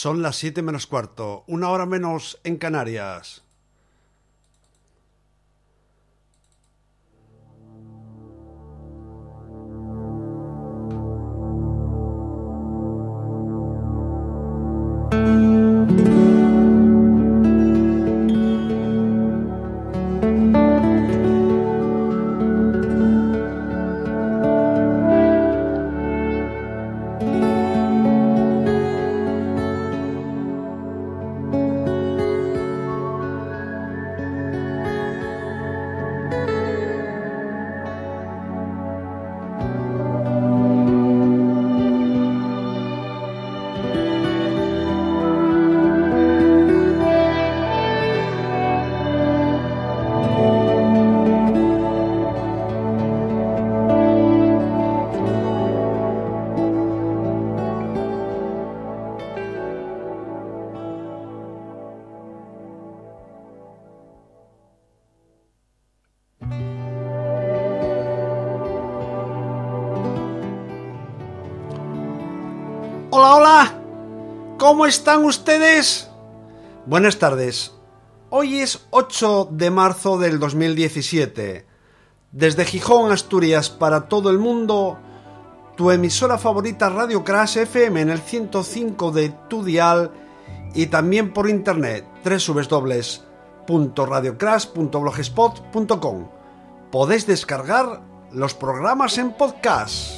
Son las siete menos cuarto, una hora menos en Canarias. ¿Cómo están ustedes? Buenas tardes. Hoy es 8 de marzo del 2017. Desde Gijón, Asturias, para todo el mundo, tu emisora favorita Radio Crash FM en el 105 de tu dial y también por internet www.radiocrash.blogspot.com. Podéis descargar los programas en podcast.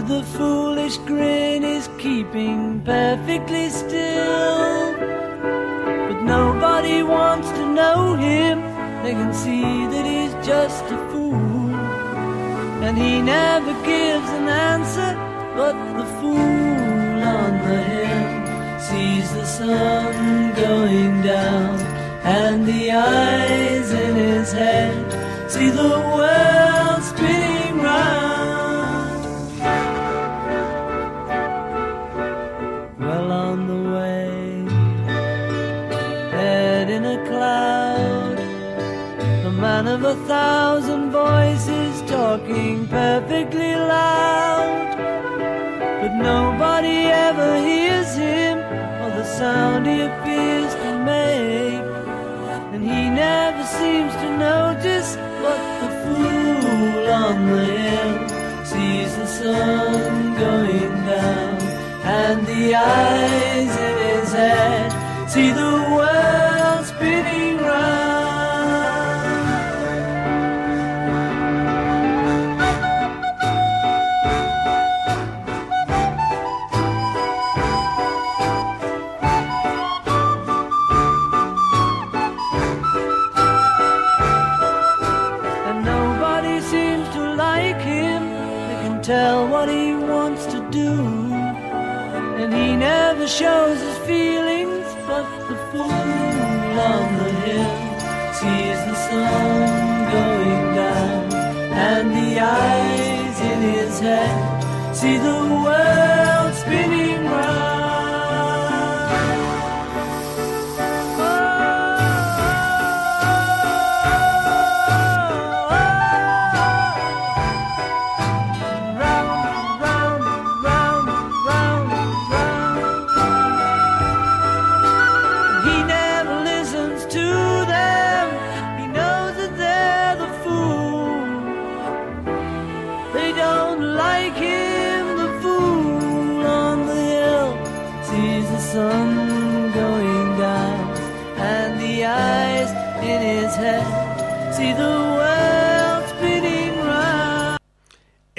with a foolish grin is keeping perfectly still. But nobody wants to know him, they can see that he's just a fool. And he never gives an answer, but the fool on the hill sees the sun going down and the eyes in his head see the perfectly loud, but nobody ever hears him or the sound he appears to make, and he never seems to notice what the fool on the hill sees the sun going down. And the eyes in his head see the pretend. See the world.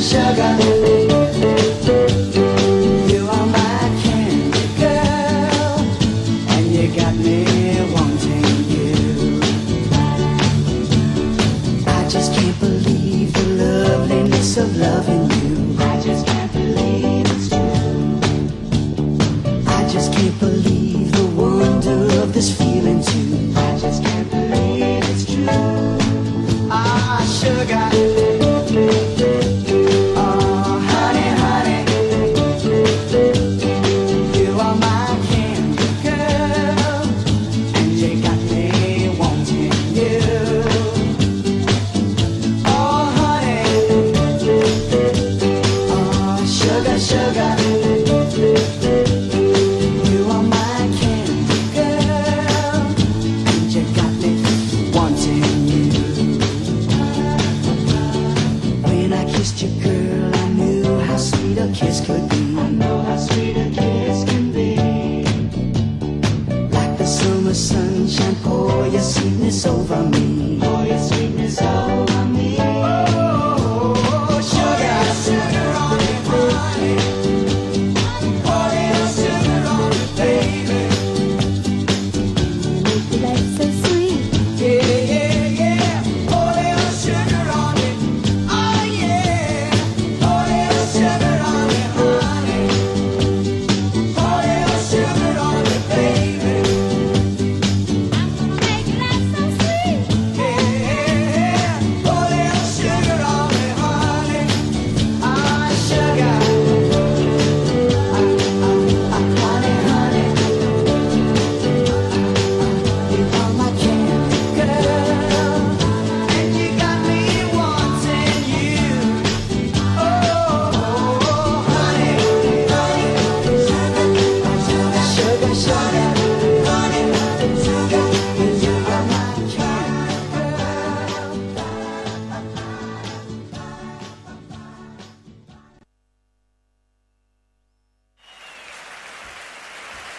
enxerga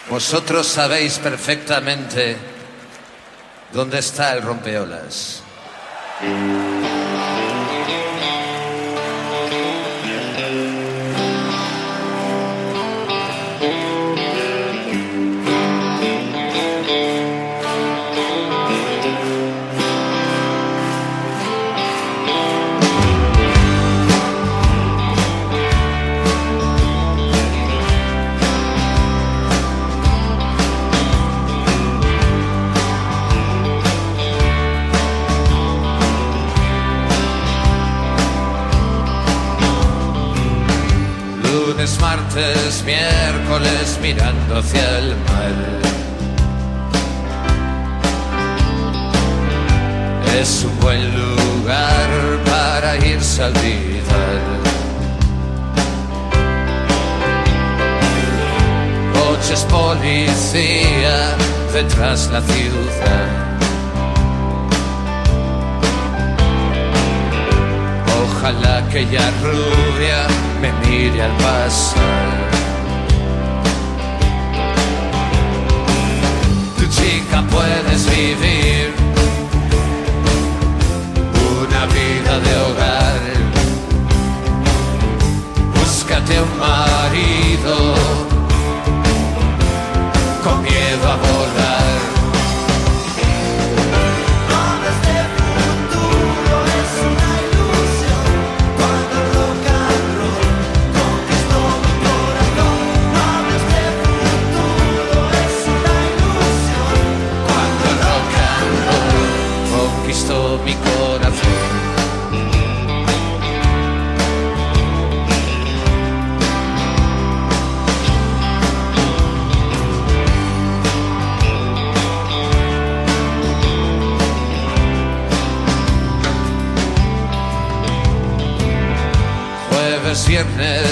Vosotros sabéis perfectamente dónde está el rompeolas.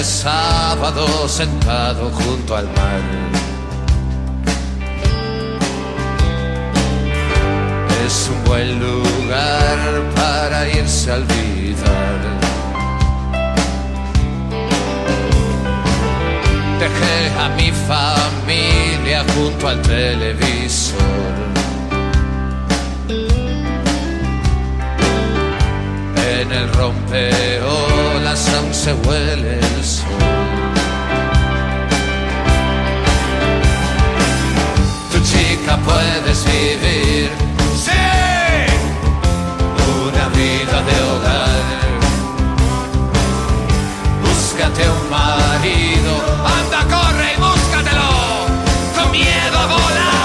Sábado, sentado junto al mar. Es un buen lugar para irse a olvidar. Dejé a mi familia junto al televisor. En el rompeolas aún se huele el sol. Tu chica puedes vivir, sí, una vida de hogar. Búscate un marido, anda, corre y búscatelo, con miedo a volar.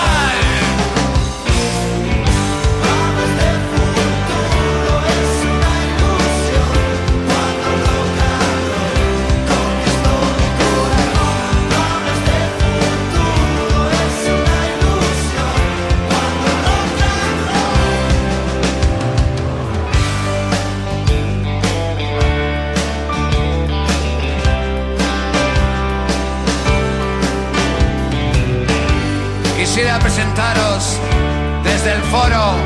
El Foro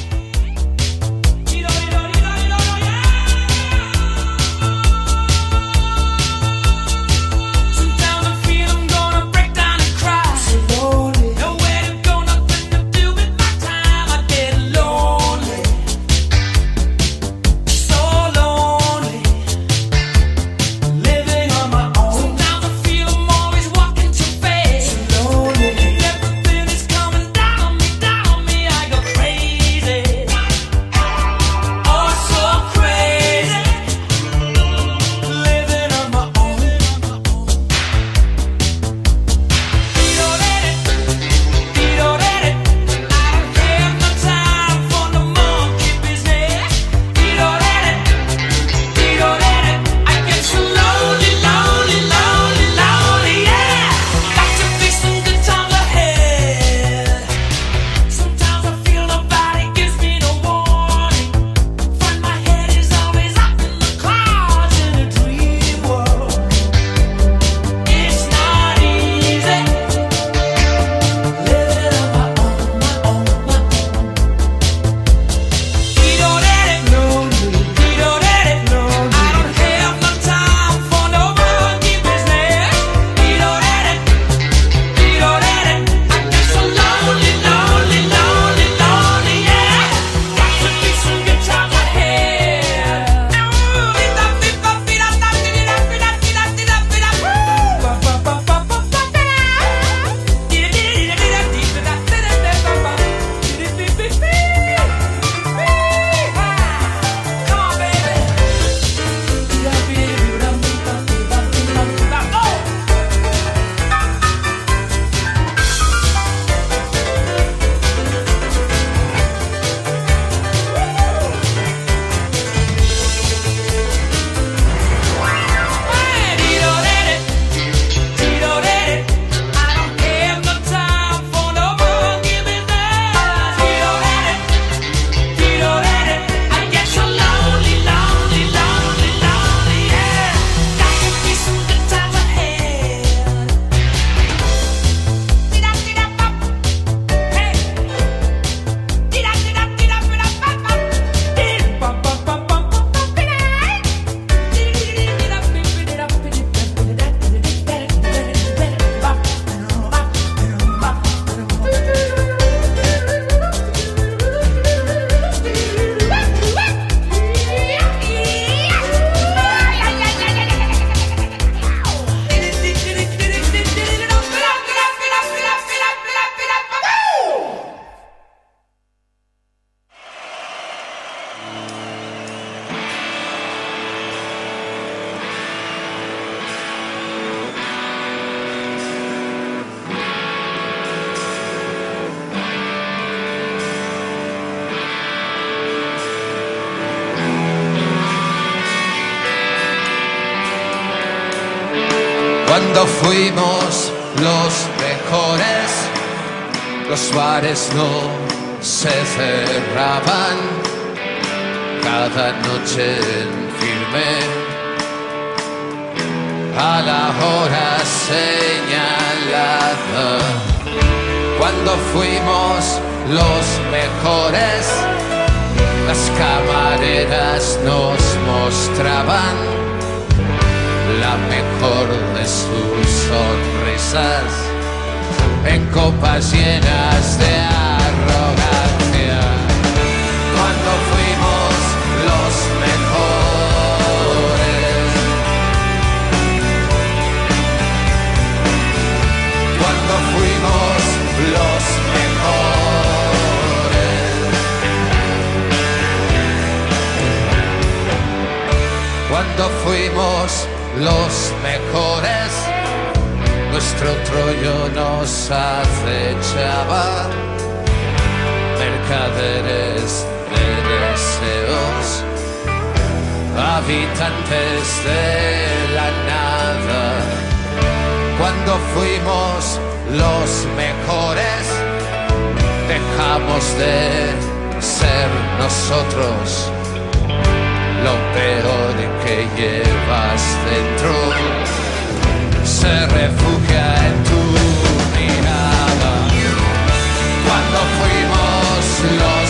Fuimos los mejores, nuestro trollo nos acechaba, mercaderes de deseos, habitantes de la nada. Cuando fuimos los mejores, dejamos de ser nosotros lo peor que llevas dentro se refugia en tu mirada. Cuando fuimos los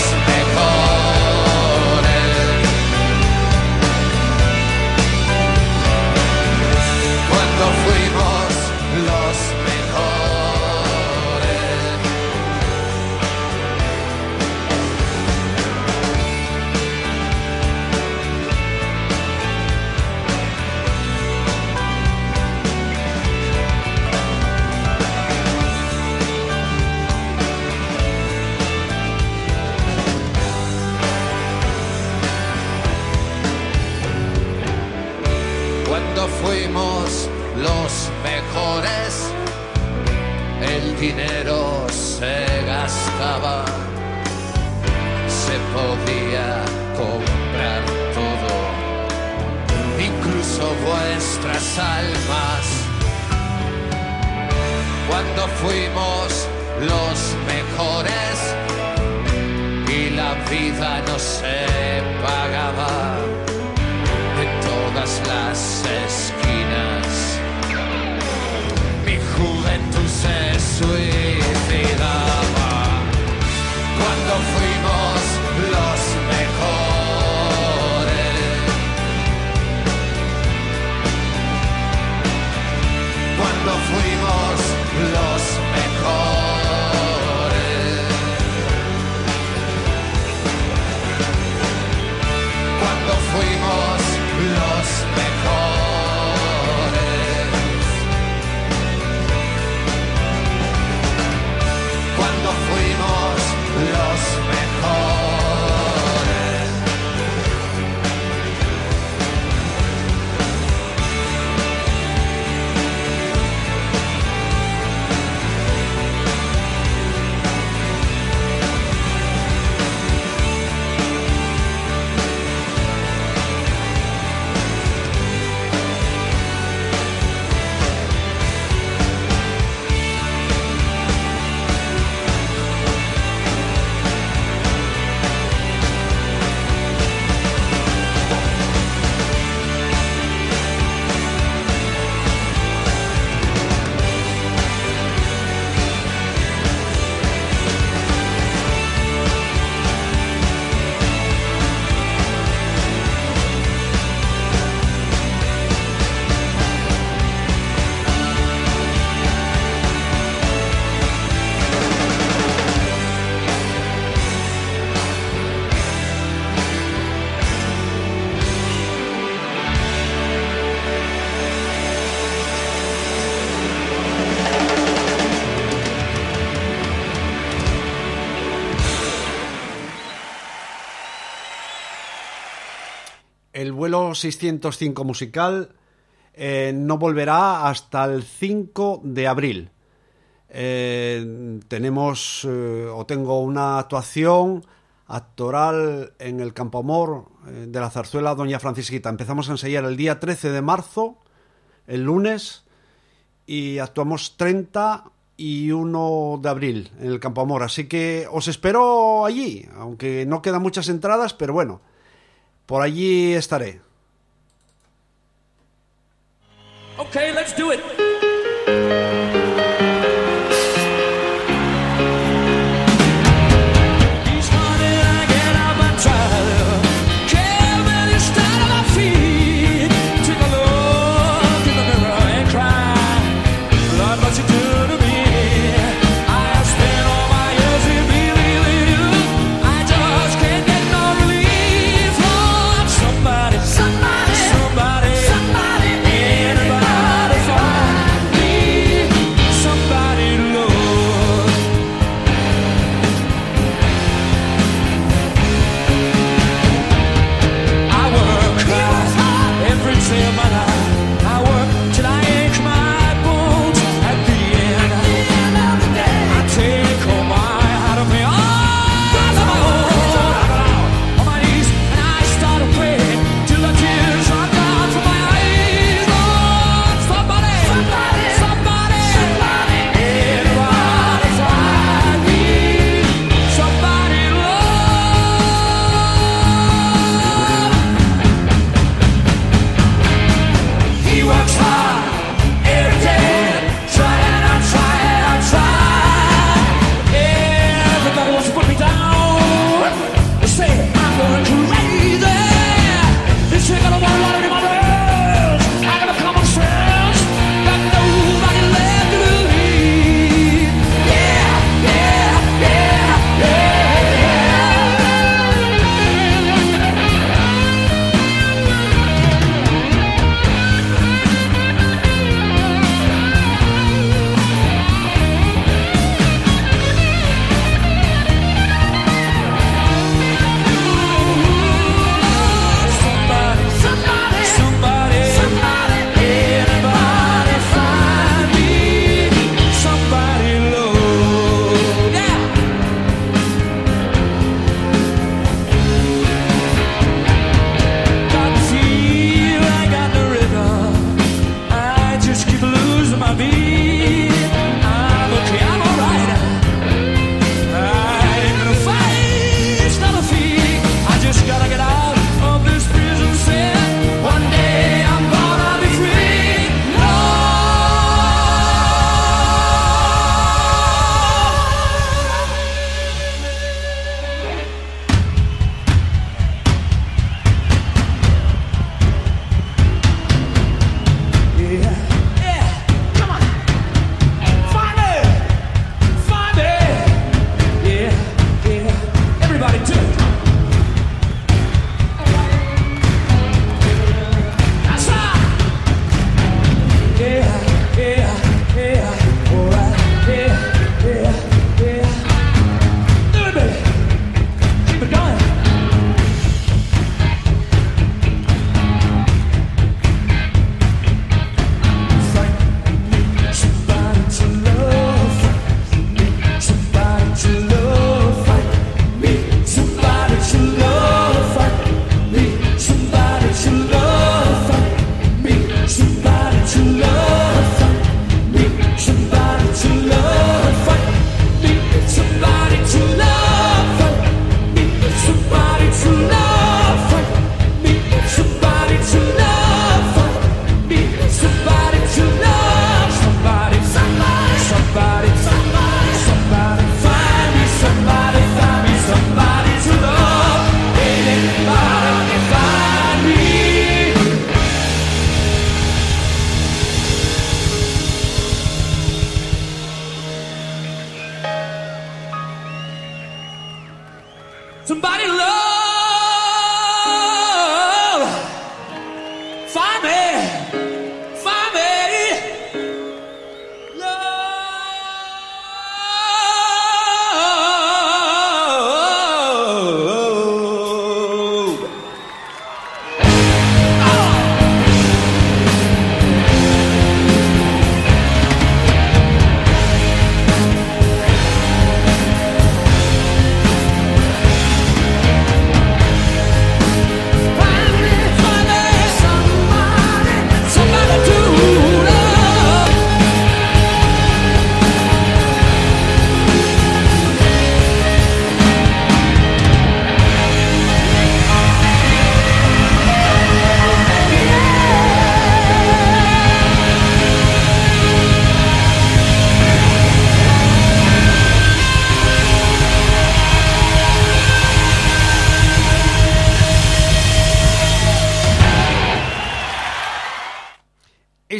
dinero se gastaba, se podía comprar todo, incluso vuestras almas. Cuando fuimos los mejores y la vida no se cuando El vuelo 605 musical eh, no volverá hasta el 5 de abril. Eh, tenemos eh, o tengo una actuación actoral en el Campo Amor de la zarzuela Doña Francisquita. Empezamos a ensayar el día 13 de marzo, el lunes, y actuamos 30 y 1 de abril en el Campo Amor. Así que os espero allí, aunque no quedan muchas entradas, pero bueno, por allí estaré. Okay, let's do it. begun.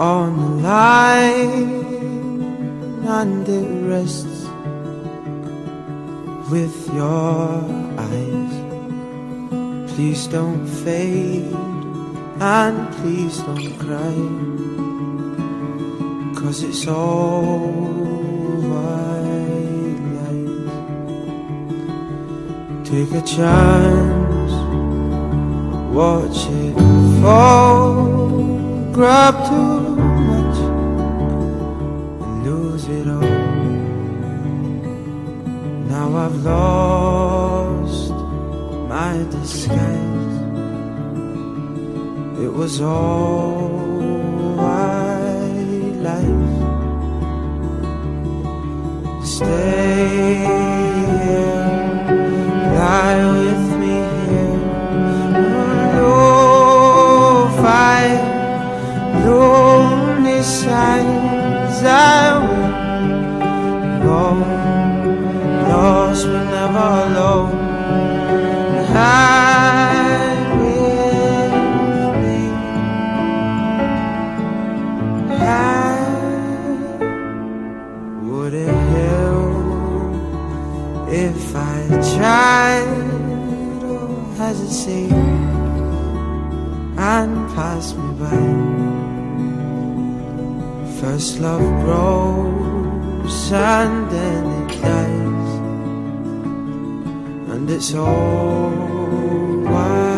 on the line and it rests with your eyes. Please don't fade and please don't cry. Cause it's all white. Take a chance, watch it fall, grab too lose it all. Now I've lost my disguise. It was all white lies. Stay here, lie with me here. No fight, lonely signs. I alone. Hide with me. Hide. Would it help if I tried or hesitate and pass me by? First love grows and then it dies so why?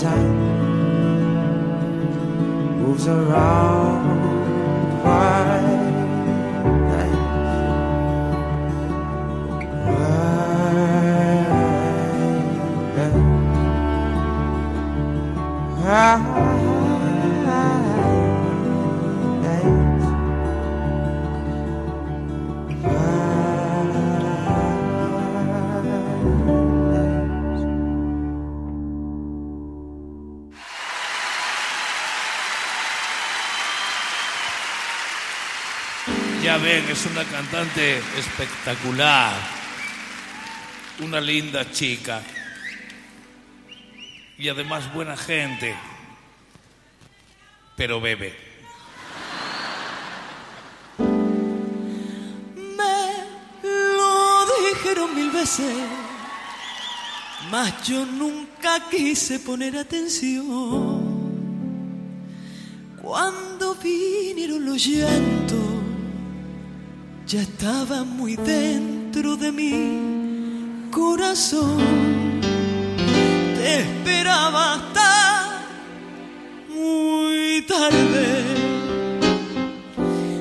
time moves around quite night. Why? Ah. Ya ven, es una cantante espectacular. Una linda chica. Y además buena gente. Pero bebe. Me lo dijeron mil veces, mas yo nunca quise poner atención. Cuando vinieron los llantos, ya estaba muy dentro de mi corazón. Te esperaba hasta muy tarde.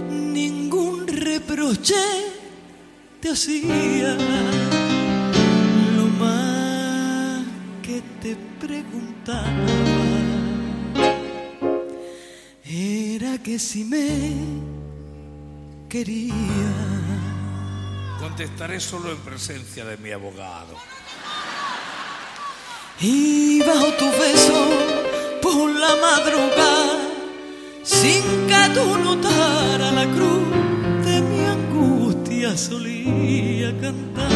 Ningún reproche te hacía, lo más que te preguntaba, era que si me quería. Contestaré solo en presencia de mi abogado. Y bajo tu beso por la madrugada, sin que tú notaras la cruz de mi angustia, solía cantar.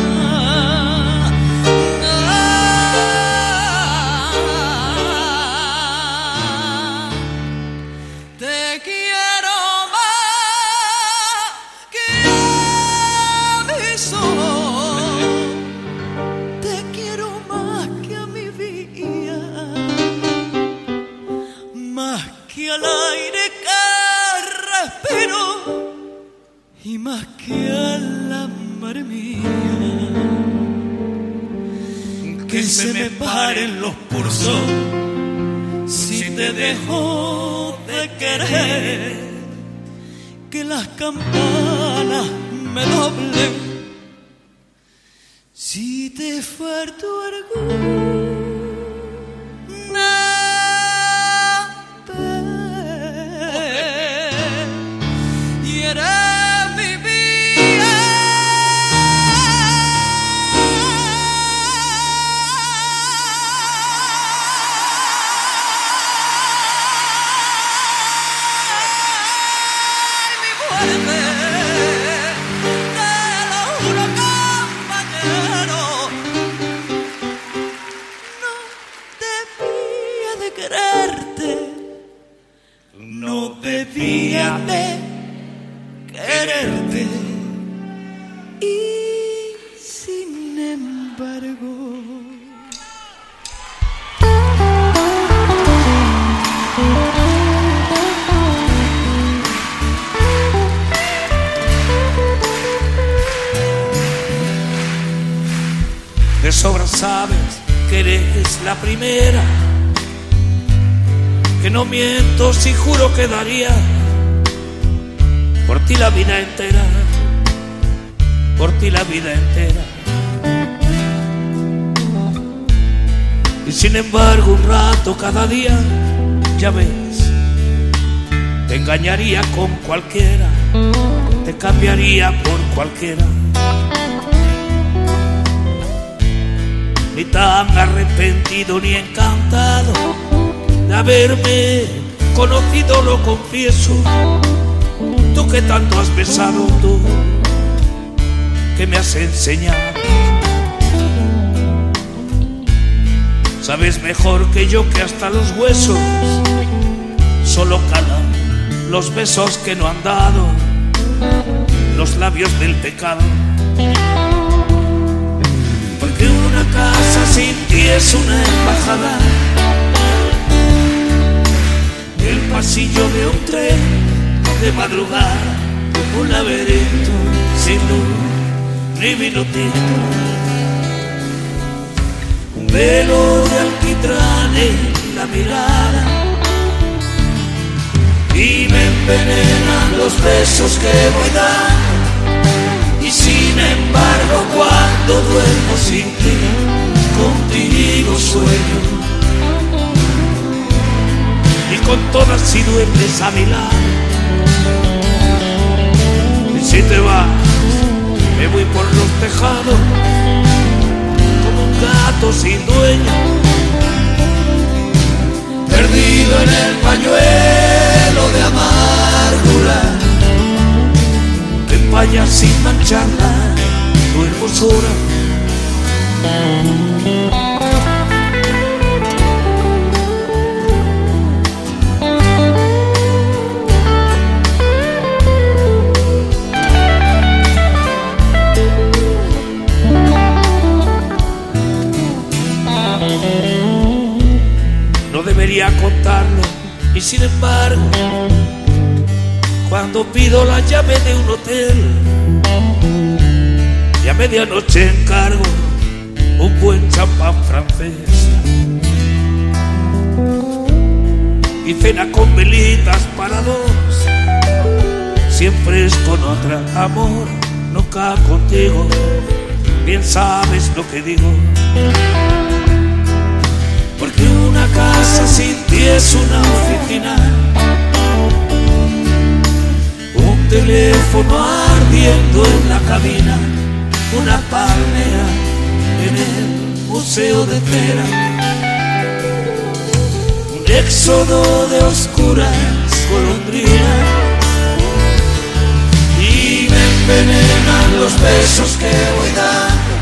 Si juro que daría por ti la vida entera. Por ti la vida entera. Y sin embargo un rato cada día, ya ves, te engañaría con cualquiera, te cambiaría por cualquiera. ni tan arrepentido ni encantado de haberme conocido, lo confieso. Tú que tanto has besado, tú que me has enseñado. Sabes mejor que yo que hasta los huesos solo calan los besos que no han dado, los labios del pecado. Porque una casa sin ti es una embajada. Pasillo de un tren de madrugada, un laberinto sin luz ni minutito. Un velo de alquitrán en la mirada y me envenenan los besos que voy dando. Y sin embargo cuando duermo sin ti, contigo sueño. Con todas si duermes a mi lado. Y si te vas, me voy por los tejados, como un gato sin dueño. Perdido en el pañuelo de amargura que empaña sin mancharla tu hermosura. Cuando pido la llave de un hotel. Y a medianoche encargo un buen champán francés. Y cena con velitas para dos. Siempre es con otra amor nunca contigo, bien sabes lo que digo. Porque una casa sin ti es una oficina, teléfono ardiendo en la cabina, una palmera en el museo de cera, un éxodo de oscuras golondrinas. Y me envenenan los besos que voy dando.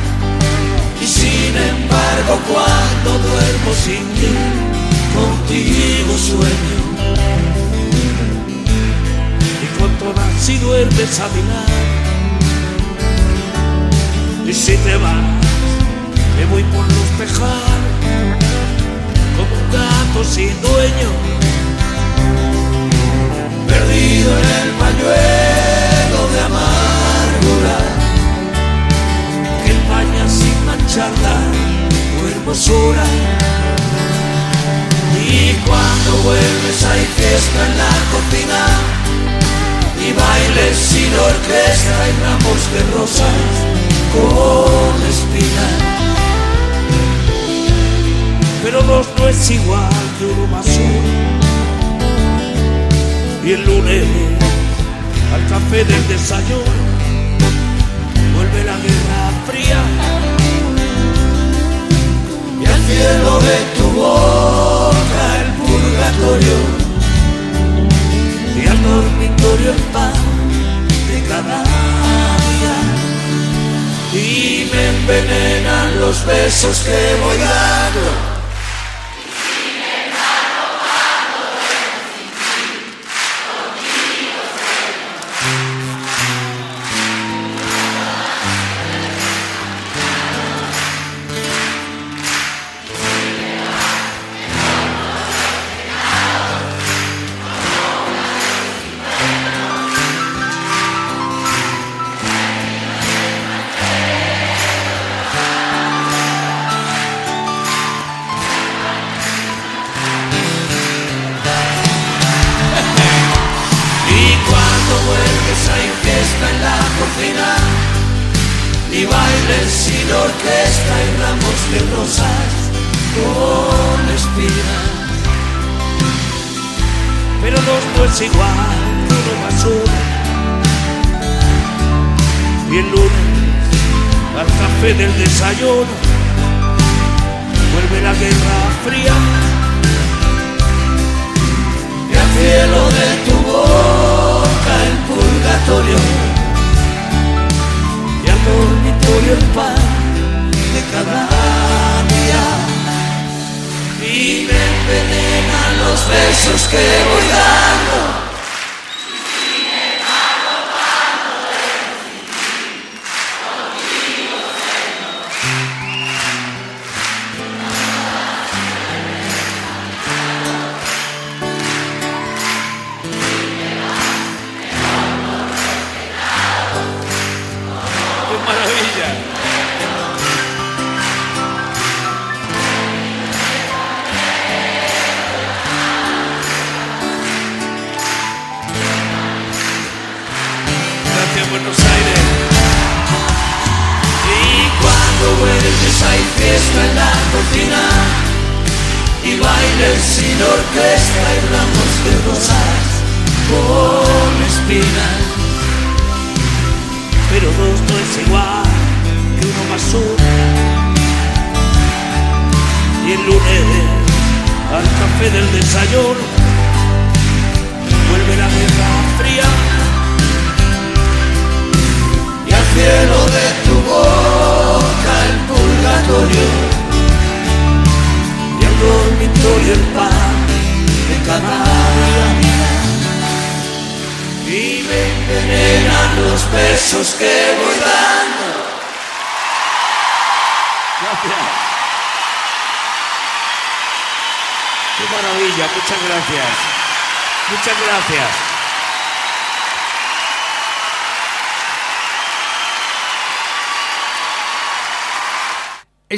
Y sin embargo cuando duermo sin ti contigo sueño si duermes a mi y si te vas me voy por los tejados como un gato sin dueño perdido en el pañuelo de amargura que empaña sin mancharla tu hermosura. Y cuando vuelves hay fiesta en la cocina y bailes sin orquesta y ramos de rosas con espinas. Pero dos no es igual que uno más uno y el lunes al café del desayuno vuelve la guerra fría y al cielo de tu boca el purgatorio y al dormitorio el de cada día. Y me envenenan los besos que voy dando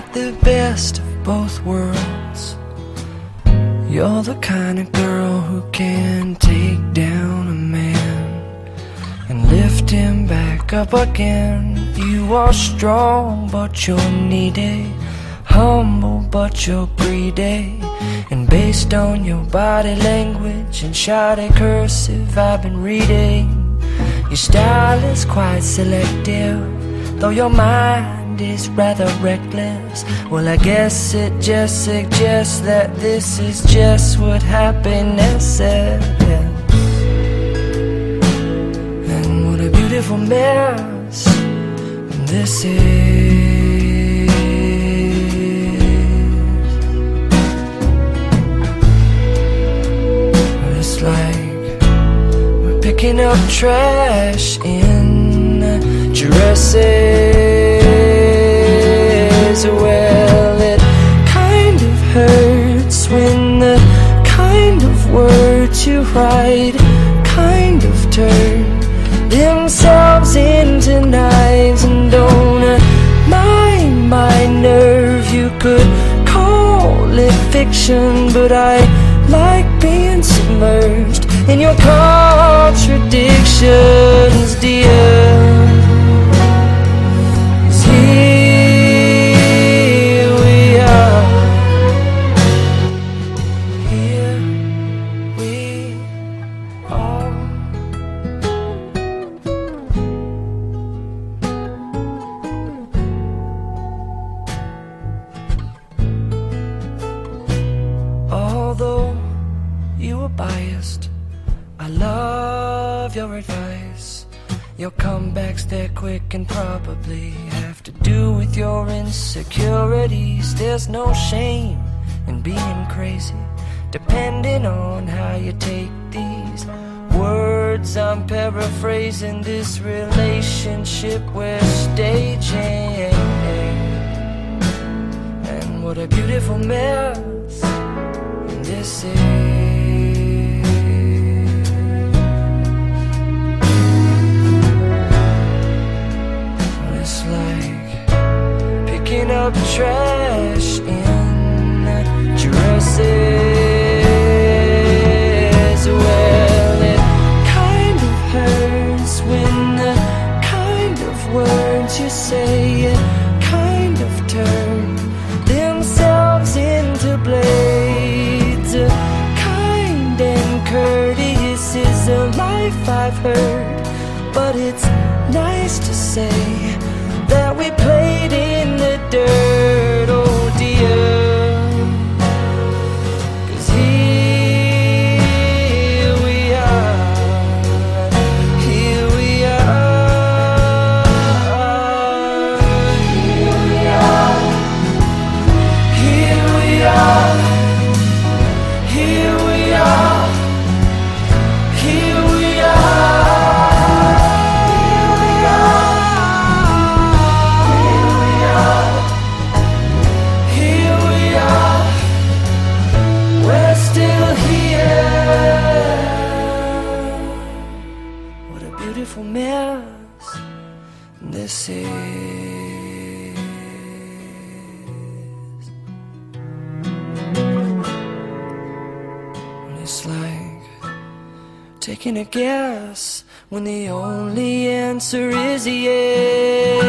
Got the best of both worlds. You're the kind of girl who can take down a man and lift him back up again. You are strong, but you're needy. Humble, but you're greedy. And based on your body language and shoddy cursive I've been reading, your style is quite selective, though your mind is rather reckless. Well, I guess it just suggests that this is just what happiness is. And what a beautiful mess this is. It's like we're picking up trash in dresses. Well, it kind of hurts when the kind of words you write kind of turn themselves into knives and don't mind my nerve. You could call it fiction, but I like being submerged in your contradictions, dear. When the only answer is yes.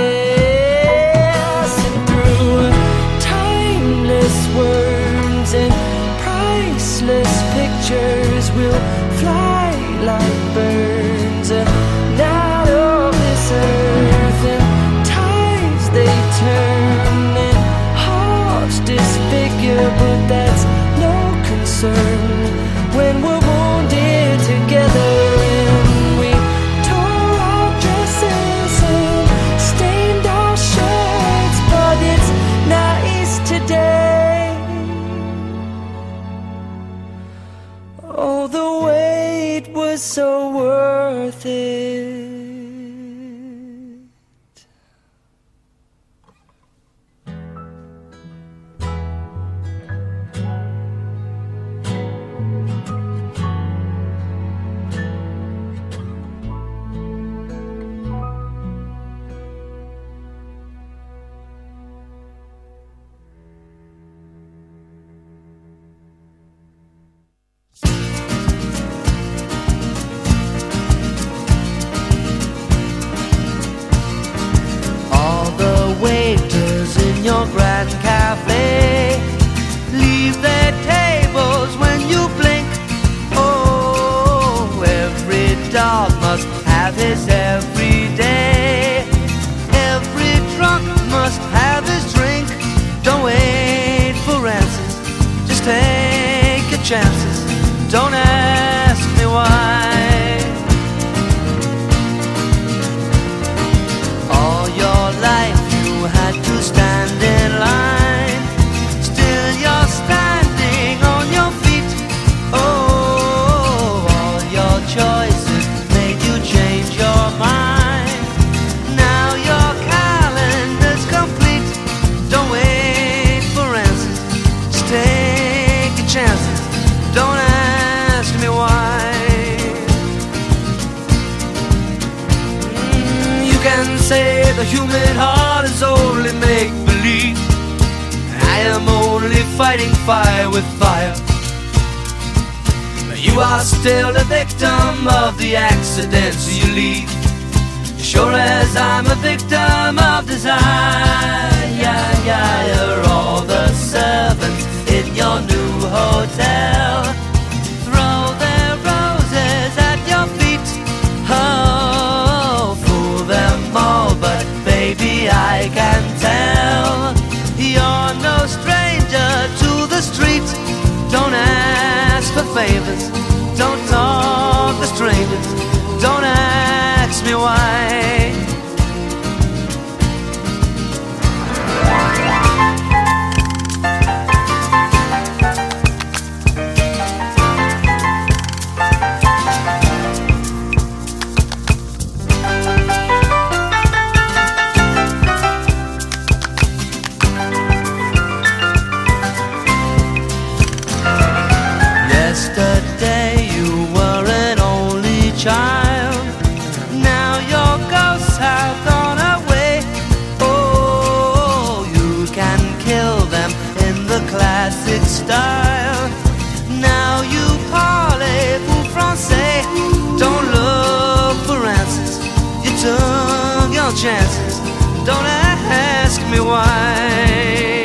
Chances. Don't ask me why.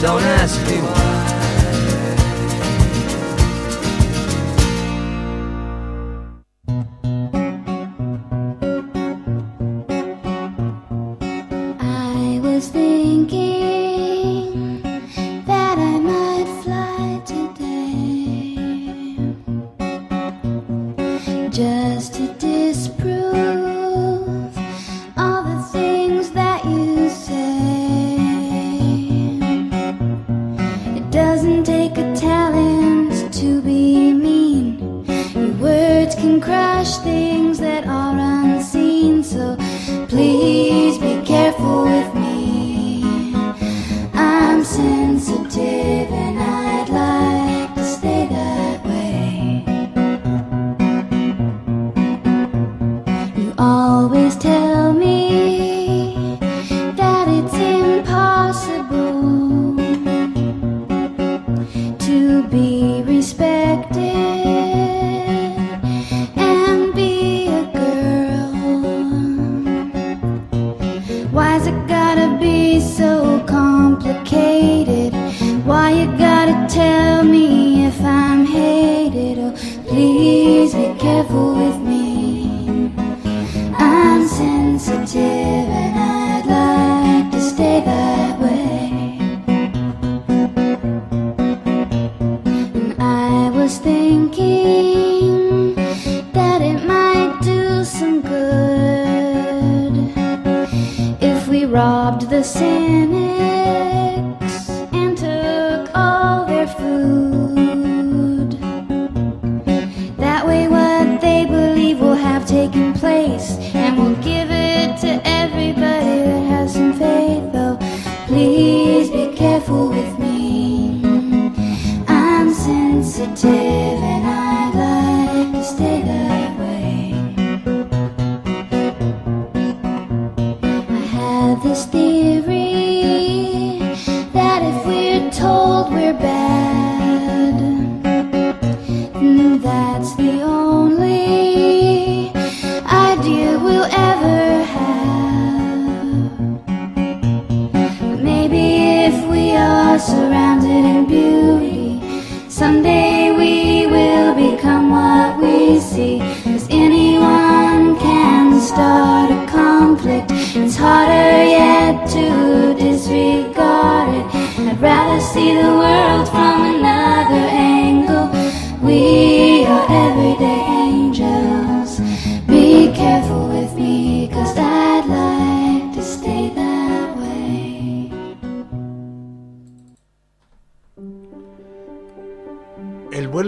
Don't ask